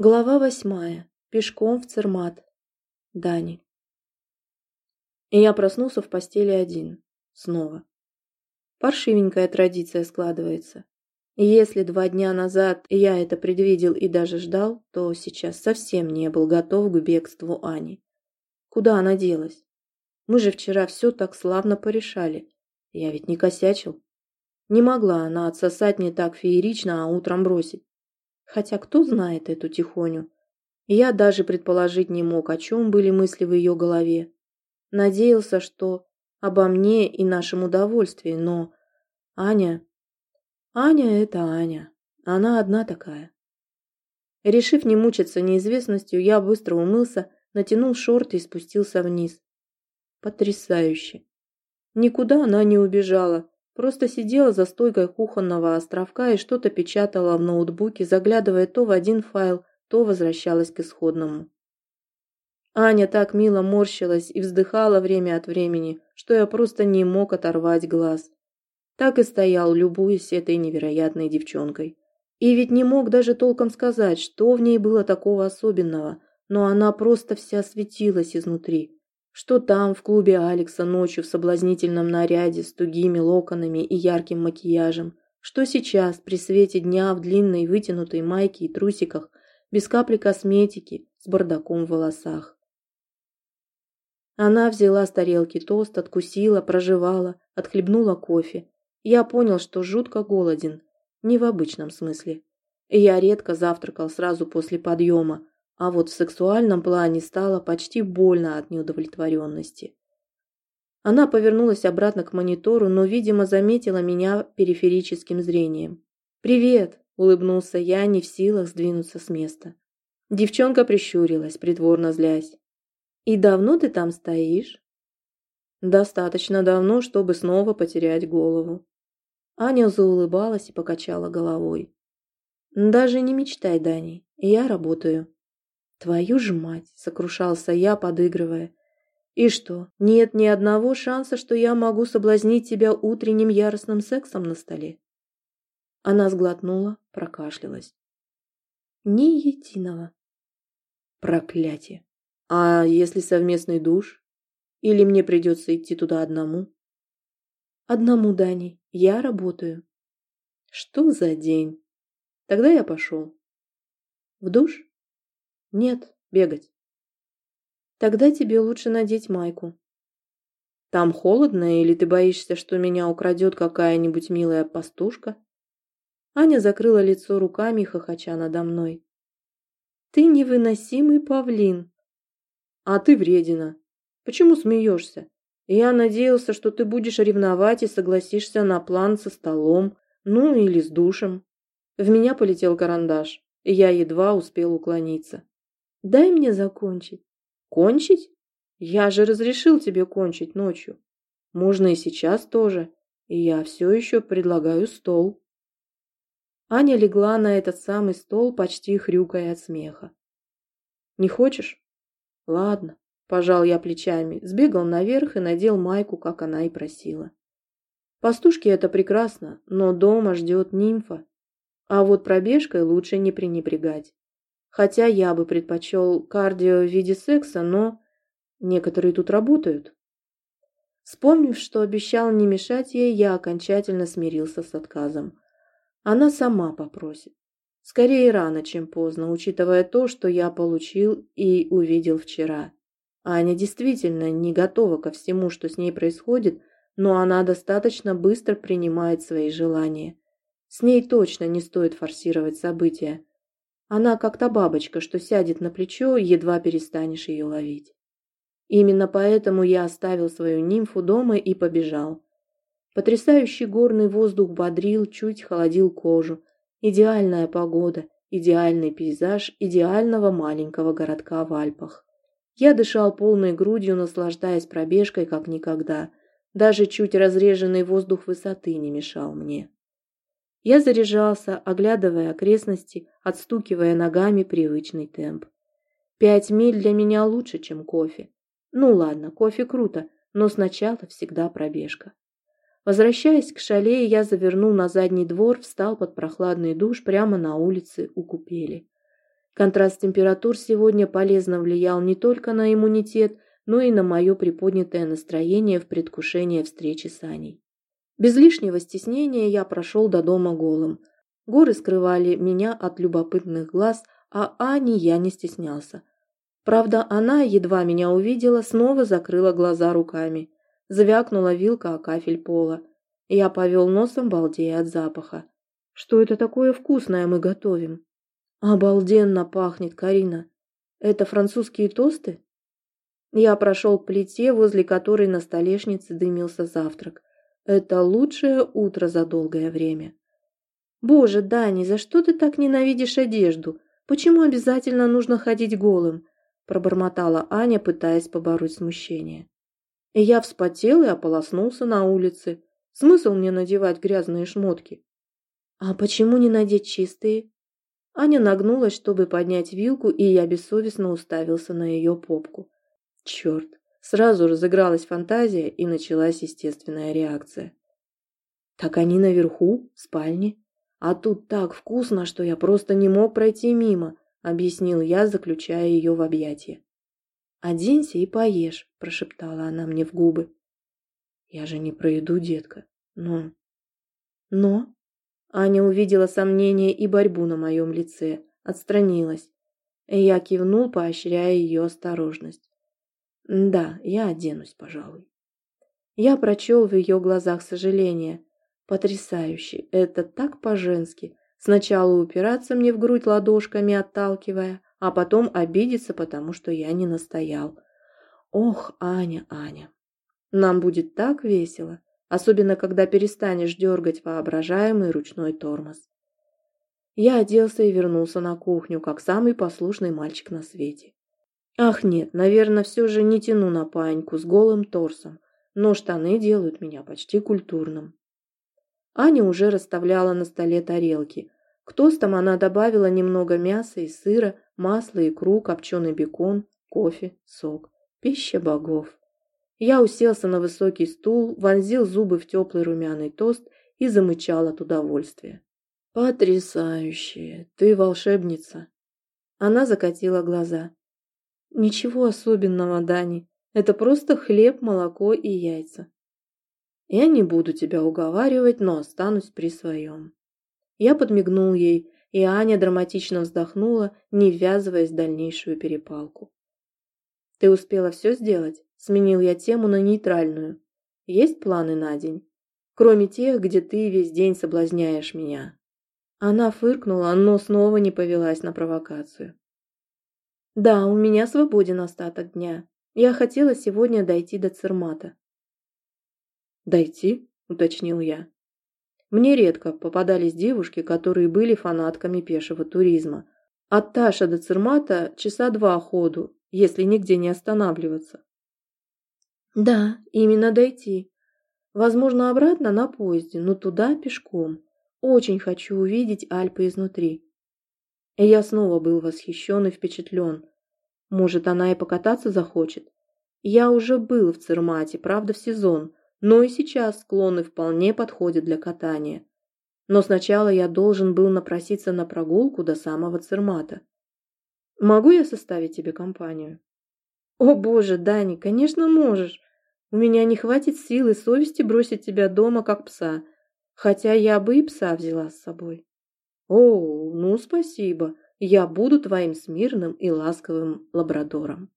Глава восьмая. Пешком в Цермат. Дани. И я проснулся в постели один. Снова. Паршивенькая традиция складывается. Если два дня назад я это предвидел и даже ждал, то сейчас совсем не был готов к бегству Ани. Куда она делась? Мы же вчера все так славно порешали. Я ведь не косячил. Не могла она отсосать не так феерично, а утром бросить. Хотя кто знает эту тихоню? Я даже предположить не мог, о чем были мысли в ее голове. Надеялся, что обо мне и нашем удовольствии, но... Аня... Аня — это Аня. Она одна такая. Решив не мучиться неизвестностью, я быстро умылся, натянул шорты и спустился вниз. Потрясающе. Никуда она не убежала, Просто сидела за стойкой кухонного островка и что-то печатала в ноутбуке, заглядывая то в один файл, то возвращалась к исходному. Аня так мило морщилась и вздыхала время от времени, что я просто не мог оторвать глаз. Так и стоял, любуясь этой невероятной девчонкой. И ведь не мог даже толком сказать, что в ней было такого особенного, но она просто вся светилась изнутри. Что там, в клубе Алекса, ночью в соблазнительном наряде с тугими локонами и ярким макияжем. Что сейчас, при свете дня, в длинной вытянутой майке и трусиках, без капли косметики, с бардаком в волосах. Она взяла с тарелки тост, откусила, прожевала, отхлебнула кофе. Я понял, что жутко голоден. Не в обычном смысле. Я редко завтракал сразу после подъема, а вот в сексуальном плане стало почти больно от неудовлетворенности. Она повернулась обратно к монитору, но, видимо, заметила меня периферическим зрением. «Привет!» – улыбнулся я, не в силах сдвинуться с места. Девчонка прищурилась, притворно злясь. «И давно ты там стоишь?» «Достаточно давно, чтобы снова потерять голову». Аня заулыбалась и покачала головой. «Даже не мечтай, Дани, я работаю». «Твою ж мать!» — сокрушался я, подыгрывая. «И что, нет ни одного шанса, что я могу соблазнить тебя утренним яростным сексом на столе?» Она сглотнула, прокашлялась. «Ни единого». «Проклятие! А если совместный душ? Или мне придется идти туда одному?» «Одному, Дани. Я работаю». «Что за день?» «Тогда я пошел». «В душ?» Нет, бегать. Тогда тебе лучше надеть майку. Там холодно, или ты боишься, что меня украдет какая-нибудь милая пастушка? Аня закрыла лицо руками, хохоча надо мной. Ты невыносимый павлин. А ты вредина. Почему смеешься? Я надеялся, что ты будешь ревновать и согласишься на план со столом, ну или с душем. В меня полетел карандаш, и я едва успел уклониться. Дай мне закончить. Кончить? Я же разрешил тебе кончить ночью. Можно и сейчас тоже. И я все еще предлагаю стол. Аня легла на этот самый стол, почти хрюкая от смеха. Не хочешь? Ладно. Пожал я плечами, сбегал наверх и надел майку, как она и просила. Пастушки это прекрасно, но дома ждет нимфа. А вот пробежкой лучше не пренебрегать. Хотя я бы предпочел кардио в виде секса, но некоторые тут работают. Вспомнив, что обещал не мешать ей, я окончательно смирился с отказом. Она сама попросит. Скорее рано, чем поздно, учитывая то, что я получил и увидел вчера. Аня действительно не готова ко всему, что с ней происходит, но она достаточно быстро принимает свои желания. С ней точно не стоит форсировать события. Она как та бабочка, что сядет на плечо, едва перестанешь ее ловить. Именно поэтому я оставил свою нимфу дома и побежал. Потрясающий горный воздух бодрил, чуть холодил кожу. Идеальная погода, идеальный пейзаж идеального маленького городка в Альпах. Я дышал полной грудью, наслаждаясь пробежкой как никогда. Даже чуть разреженный воздух высоты не мешал мне. Я заряжался, оглядывая окрестности, отстукивая ногами привычный темп. Пять миль для меня лучше, чем кофе. Ну ладно, кофе круто, но сначала всегда пробежка. Возвращаясь к шале, я завернул на задний двор, встал под прохладный душ прямо на улице у купели. Контраст температур сегодня полезно влиял не только на иммунитет, но и на мое приподнятое настроение в предвкушении встречи с Аней. Без лишнего стеснения я прошел до дома голым. Горы скрывали меня от любопытных глаз, а Ани я не стеснялся. Правда, она, едва меня увидела, снова закрыла глаза руками. Звякнула вилка о кафель пола. Я повел носом, балдея от запаха. Что это такое вкусное мы готовим? Обалденно пахнет, Карина. Это французские тосты? Я прошел к плите, возле которой на столешнице дымился завтрак. Это лучшее утро за долгое время. Боже, Дани, за что ты так ненавидишь одежду? Почему обязательно нужно ходить голым? Пробормотала Аня, пытаясь побороть смущение. И я вспотел и ополоснулся на улице. Смысл мне надевать грязные шмотки? А почему не надеть чистые? Аня нагнулась, чтобы поднять вилку, и я бессовестно уставился на ее попку. Черт, сразу разыгралась фантазия и началась естественная реакция. Так они наверху, в спальне. А тут так вкусно, что я просто не мог пройти мимо, объяснил я, заключая ее в объятия. «Оденься и поешь», – прошептала она мне в губы. «Я же не про еду, детка. Но...» «Но...» Аня увидела сомнение и борьбу на моем лице, отстранилась. Я кивнул, поощряя ее осторожность. Да, я оденусь, пожалуй. Я прочел в ее глазах сожаление. Потрясающе, это так по-женски. Сначала упираться мне в грудь ладошками, отталкивая, а потом обидеться, потому что я не настоял. Ох, Аня, Аня, нам будет так весело, особенно когда перестанешь дергать воображаемый ручной тормоз. Я оделся и вернулся на кухню, как самый послушный мальчик на свете. Ах нет, наверное, все же не тяну на паньку с голым торсом, но штаны делают меня почти культурным. Аня уже расставляла на столе тарелки. К тостам она добавила немного мяса и сыра, масла, икру, копченый бекон, кофе, сок. Пища богов. Я уселся на высокий стул, вонзил зубы в теплый румяный тост и замычал от удовольствия. «Потрясающе! Ты волшебница!» Она закатила глаза. Ничего особенного, Дани. Это просто хлеб, молоко и яйца. Я не буду тебя уговаривать, но останусь при своем. Я подмигнул ей, и Аня драматично вздохнула, не ввязываясь в дальнейшую перепалку. «Ты успела все сделать?» Сменил я тему на нейтральную. «Есть планы на день? Кроме тех, где ты весь день соблазняешь меня». Она фыркнула, но снова не повелась на провокацию. Да, у меня свободен остаток дня. Я хотела сегодня дойти до Цермата. Дойти? Уточнил я. Мне редко попадались девушки, которые были фанатками пешего туризма. От Таша до Цермата часа два ходу, если нигде не останавливаться. Да, именно дойти. Возможно, обратно на поезде, но туда пешком. Очень хочу увидеть Альпы изнутри. И я снова был восхищен и впечатлен. Может, она и покататься захочет. Я уже был в Цермате, правда, в сезон, но и сейчас склоны вполне подходят для катания. Но сначала я должен был напроситься на прогулку до самого Цермата. Могу я составить тебе компанию? О боже, Дани, конечно можешь. У меня не хватит сил и совести бросить тебя дома, как пса, хотя я бы и пса взяла с собой. «О, ну спасибо, я буду твоим смирным и ласковым лабрадором».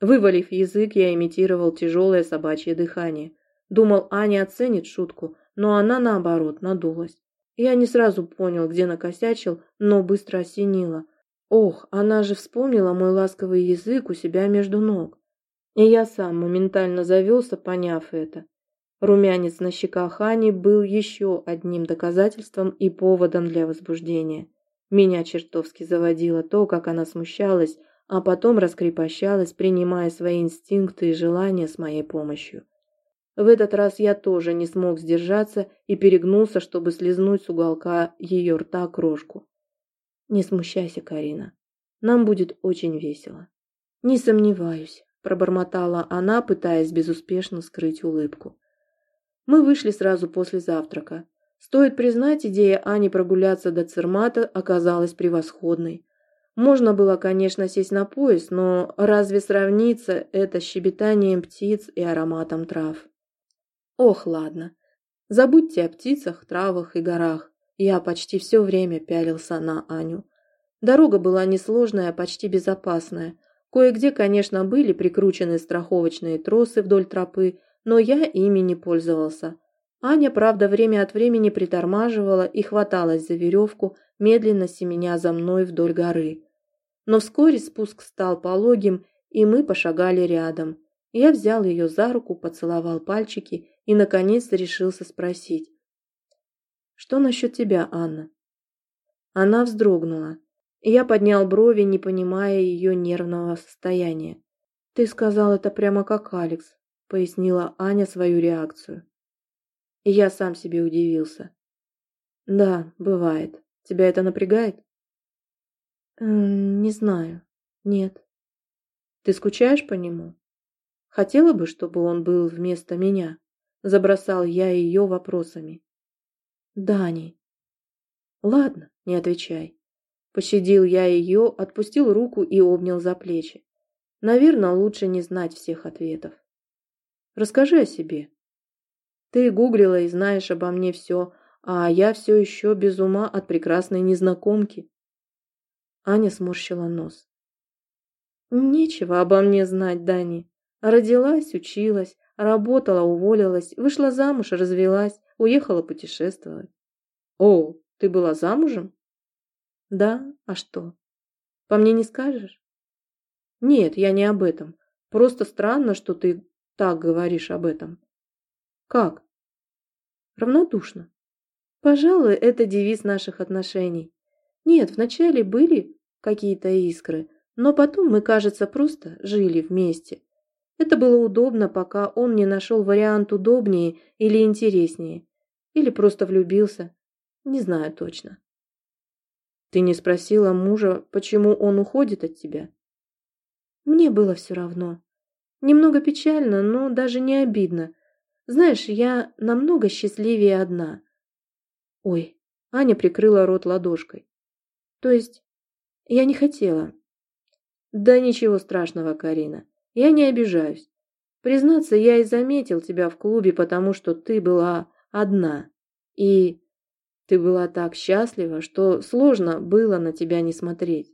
Вывалив язык, я имитировал тяжелое собачье дыхание. Думал, Аня оценит шутку, но она, наоборот, надулась. Я не сразу понял, где накосячил, но быстро осенило. Ох, она же вспомнила мой ласковый язык у себя между ног. И я сам моментально завелся, поняв это. Румянец на щеках Ани был еще одним доказательством и поводом для возбуждения. Меня чертовски заводило то, как она смущалась, а потом раскрепощалась, принимая свои инстинкты и желания с моей помощью. В этот раз я тоже не смог сдержаться и перегнулся, чтобы слезнуть с уголка ее рта крошку. «Не смущайся, Карина. Нам будет очень весело». «Не сомневаюсь», – пробормотала она, пытаясь безуспешно скрыть улыбку. Мы вышли сразу после завтрака. Стоит признать, идея Ани прогуляться до Цермата оказалась превосходной. Можно было, конечно, сесть на поезд, но разве сравнится это с щебетанием птиц и ароматом трав? Ох, ладно. Забудьте о птицах, травах и горах. Я почти все время пялился на Аню. Дорога была несложная, почти безопасная. Кое-где, конечно, были прикручены страховочные тросы вдоль тропы, но я ими не пользовался. Аня, правда, время от времени притормаживала и хваталась за веревку, медленно семеня за мной вдоль горы. Но вскоре спуск стал пологим, и мы пошагали рядом. Я взял ее за руку, поцеловал пальчики и, наконец, решился спросить. «Что насчет тебя, Анна?» Она вздрогнула. Я поднял брови, не понимая ее нервного состояния. «Ты сказал это прямо как Алекс», — пояснила Аня свою реакцию. И я сам себе удивился. «Да, бывает. Тебя это напрягает?» «Не знаю. Нет». «Ты скучаешь по нему? Хотела бы, чтобы он был вместо меня?» Забросал я ее вопросами. Дани. Ладно, не отвечай. Пощадил я ее, отпустил руку и обнял за плечи. Наверное, лучше не знать всех ответов. Расскажи о себе. Ты гуглила и знаешь обо мне все, а я все еще без ума от прекрасной незнакомки. Аня сморщила нос. Нечего обо мне знать, Дани. Родилась, училась, работала, уволилась, вышла замуж, развелась, Уехала путешествовать. О, ты была замужем? Да, а что? По мне не скажешь? Нет, я не об этом. Просто странно, что ты так говоришь об этом. Как? Равнодушно. Пожалуй, это девиз наших отношений. Нет, вначале были какие-то искры, но потом мы, кажется, просто жили вместе. Это было удобно, пока он не нашел вариант удобнее или интереснее. Или просто влюбился. Не знаю точно. Ты не спросила мужа, почему он уходит от тебя? Мне было все равно. Немного печально, но даже не обидно. Знаешь, я намного счастливее одна. Ой, Аня прикрыла рот ладошкой. То есть, я не хотела. Да ничего страшного, Карина. Я не обижаюсь. Признаться, я и заметил тебя в клубе, потому что ты была одна. И ты была так счастлива, что сложно было на тебя не смотреть.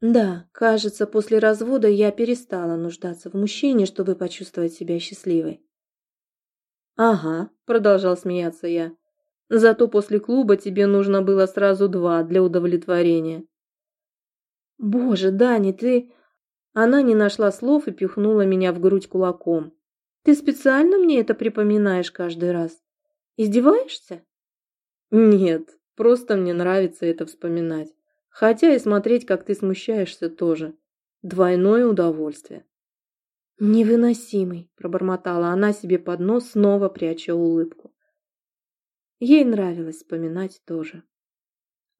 Да, кажется, после развода я перестала нуждаться в мужчине, чтобы почувствовать себя счастливой. Ага, продолжал смеяться я. Зато после клуба тебе нужно было сразу два для удовлетворения. Боже, Дани, ты... Она не нашла слов и пихнула меня в грудь кулаком. Ты специально мне это припоминаешь каждый раз? Издеваешься? Нет, просто мне нравится это вспоминать. Хотя и смотреть, как ты смущаешься, тоже. Двойное удовольствие. Невыносимый, пробормотала она себе под нос, снова пряча улыбку. Ей нравилось вспоминать тоже.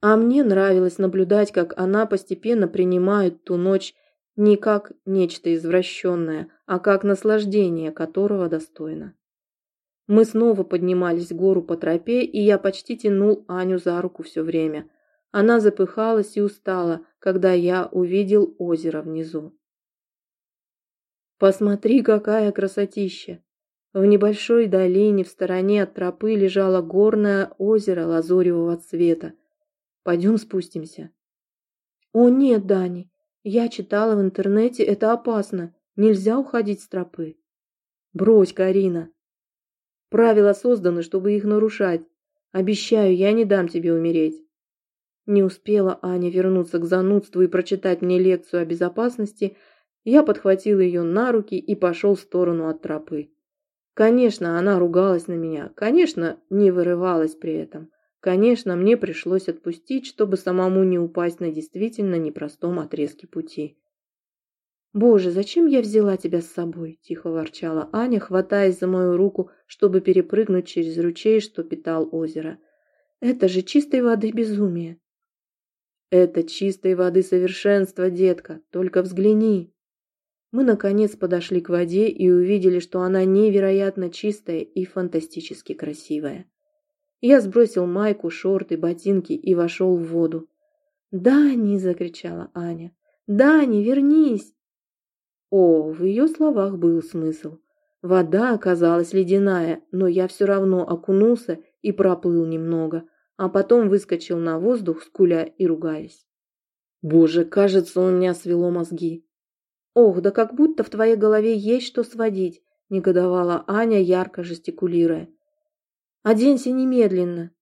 А мне нравилось наблюдать, как она постепенно принимает ту ночь не как нечто извращенное, а как наслаждение, которого достойно. Мы снова поднимались в гору по тропе, и я почти тянул Аню за руку все время. Она запыхалась и устала, когда я увидел озеро внизу. «Посмотри, какая красотища!» В небольшой долине в стороне от тропы лежало горное озеро лазуревого цвета. «Пойдем спустимся». «О нет, Дани, я читала в интернете, это опасно. Нельзя уходить с тропы». «Брось, Карина, Правила созданы, чтобы их нарушать. Обещаю, я не дам тебе умереть. Не успела Аня вернуться к занудству и прочитать мне лекцию о безопасности, я подхватил ее на руки и пошел в сторону от тропы. Конечно, она ругалась на меня, конечно, не вырывалась при этом. Конечно, мне пришлось отпустить, чтобы самому не упасть на действительно непростом отрезке пути. «Боже, зачем я взяла тебя с собой?» – тихо ворчала Аня, хватаясь за мою руку, чтобы перепрыгнуть через ручей, что питал озеро. «Это же чистой воды безумие!» «Это чистой воды совершенство, детка, только взгляни!» Мы, наконец, подошли к воде и увидели, что она невероятно чистая и фантастически красивая. Я сбросил майку, шорты, ботинки и вошел в воду. «Дани!» – закричала Аня. «Дани, вернись!» О, в ее словах был смысл. Вода оказалась ледяная, но я все равно окунулся и проплыл немного, а потом выскочил на воздух, скуля и ругаясь. Боже, кажется, у меня свело мозги. Ох, да как будто в твоей голове есть что сводить, негодовала Аня, ярко жестикулируя. Оденься немедленно.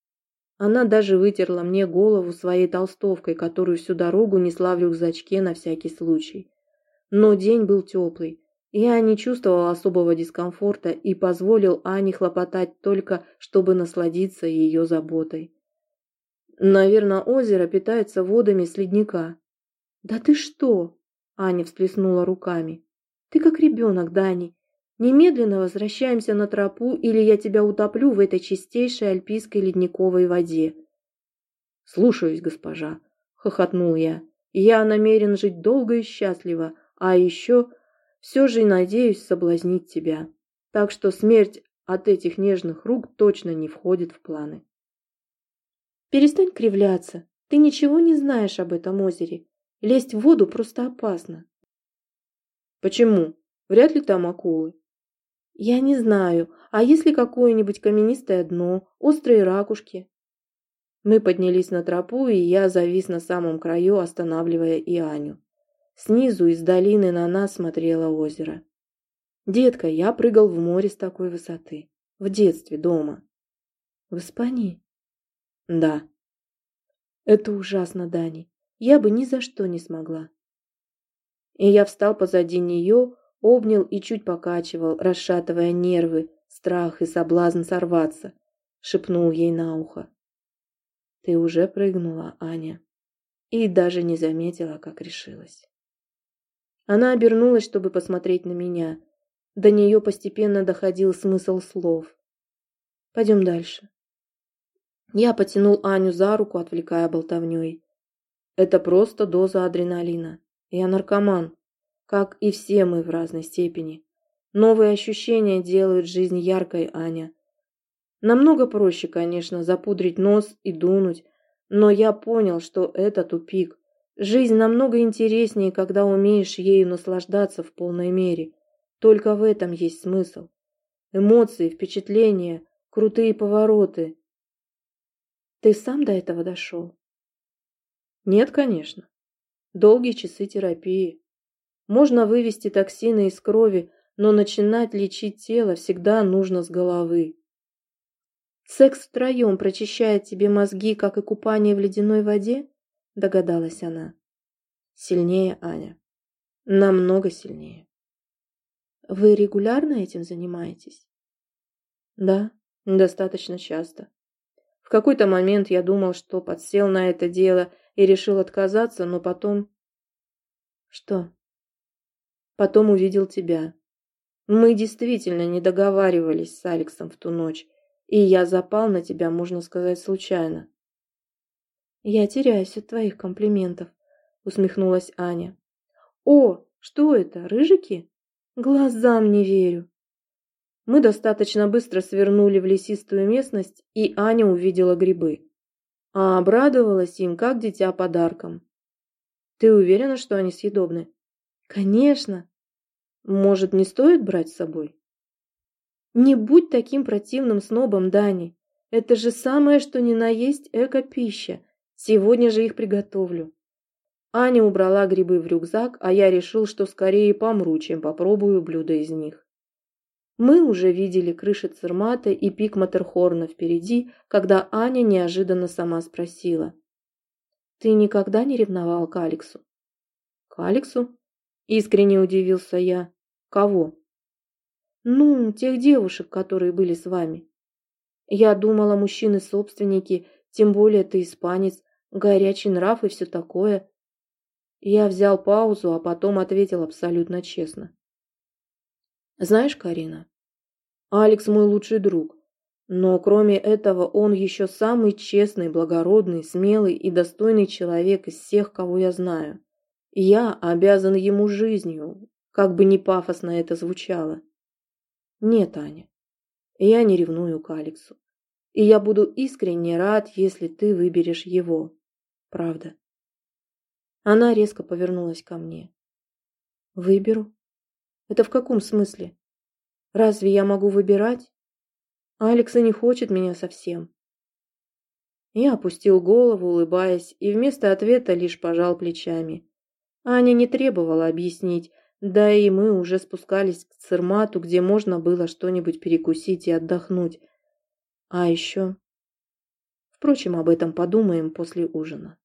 Она даже вытерла мне голову своей толстовкой, которую всю дорогу несла в рюкзачке на всякий случай. Но день был теплый. Я не чувствовал особого дискомфорта и позволил Ане хлопотать только, чтобы насладиться ее заботой. Наверное, озеро питается водами с ледника. «Да ты что?» – Аня всплеснула руками. «Ты как ребенок, Дани. Немедленно возвращаемся на тропу, или я тебя утоплю в этой чистейшей альпийской ледниковой воде». «Слушаюсь, госпожа», – хохотнул я. «Я намерен жить долго и счастливо, а еще все же надеюсь соблазнить тебя. Так что смерть от этих нежных рук точно не входит в планы». Перестань кривляться. Ты ничего не знаешь об этом озере. Лезть в воду просто опасно. Почему? Вряд ли там акулы. Я не знаю. А если какое-нибудь каменистое дно, острые ракушки? Мы поднялись на тропу, и я завис на самом краю, останавливая и Аню. Снизу из долины на нас смотрело озеро. Детка, я прыгал в море с такой высоты. В детстве, дома. В Испании? Да. Это ужасно, Дани. Я бы ни за что не смогла. И я встал позади нее, обнял и чуть покачивал, расшатывая нервы, страх и соблазн сорваться, шепнул ей на ухо. Ты уже прыгнула, Аня. И даже не заметила, как решилась. Она обернулась, чтобы посмотреть на меня. До нее постепенно доходил смысл слов. Пойдем дальше. Я потянул Аню за руку, отвлекая болтовней. Это просто доза адреналина. Я наркоман, как и все мы в разной степени. Новые ощущения делают жизнь яркой, Аня. Намного проще, конечно, запудрить нос и дунуть, но я понял, что это тупик. Жизнь намного интереснее, когда умеешь ею наслаждаться в полной мере. Только в этом есть смысл. Эмоции, впечатления, крутые повороты, ты сам до этого дошел? Нет, конечно. Долгие часы терапии. Можно вывести токсины из крови, но начинать лечить тело всегда нужно с головы. Секс втроем прочищает тебе мозги, как и купание в ледяной воде? Догадалась она. Сильнее, Аня. Намного сильнее. Вы регулярно этим занимаетесь? Да, достаточно часто. В какой-то момент я думал, что подсел на это дело и решил отказаться, но потом... Что? Потом увидел тебя. Мы действительно не договаривались с Алексом в ту ночь, и я запал на тебя, можно сказать, случайно. Я теряюсь от твоих комплиментов, усмехнулась Аня. О, что это, рыжики? Глазам не верю. Мы достаточно быстро свернули в лесистую местность, и Аня увидела грибы. А обрадовалась им, как дитя подарком. Ты уверена, что они съедобны? Конечно. Может, не стоит брать с собой? Не будь таким противным снобом, Дани. Это же самое, что ни на есть эко-пища. Сегодня же их приготовлю. Аня убрала грибы в рюкзак, а я решил, что скорее помру, чем попробую блюдо из них. Мы уже видели крыши Цермата и пик Матерхорна впереди, когда Аня неожиданно сама спросила. «Ты никогда не ревновал к Алексу?» «К Алексу?» – искренне удивился я. «Кого?» «Ну, тех девушек, которые были с вами. Я думала, мужчины-собственники, тем более ты испанец, горячий нрав и все такое». Я взял паузу, а потом ответил абсолютно честно. Знаешь, Карина, Алекс мой лучший друг. Но кроме этого он еще самый честный, благородный, смелый и достойный человек из всех, кого я знаю. я обязан ему жизнью, как бы ни пафосно это звучало. Нет, Аня, я не ревную к Алексу. И я буду искренне рад, если ты выберешь его. Правда. Она резко повернулась ко мне. Выберу? Это в каком смысле? Разве я могу выбирать? Алекс и не хочет меня совсем. Я опустил голову, улыбаясь, и вместо ответа лишь пожал плечами. Аня не требовала объяснить, да и мы уже спускались к Цермату, где можно было что-нибудь перекусить и отдохнуть. А еще... Впрочем, об этом подумаем после ужина.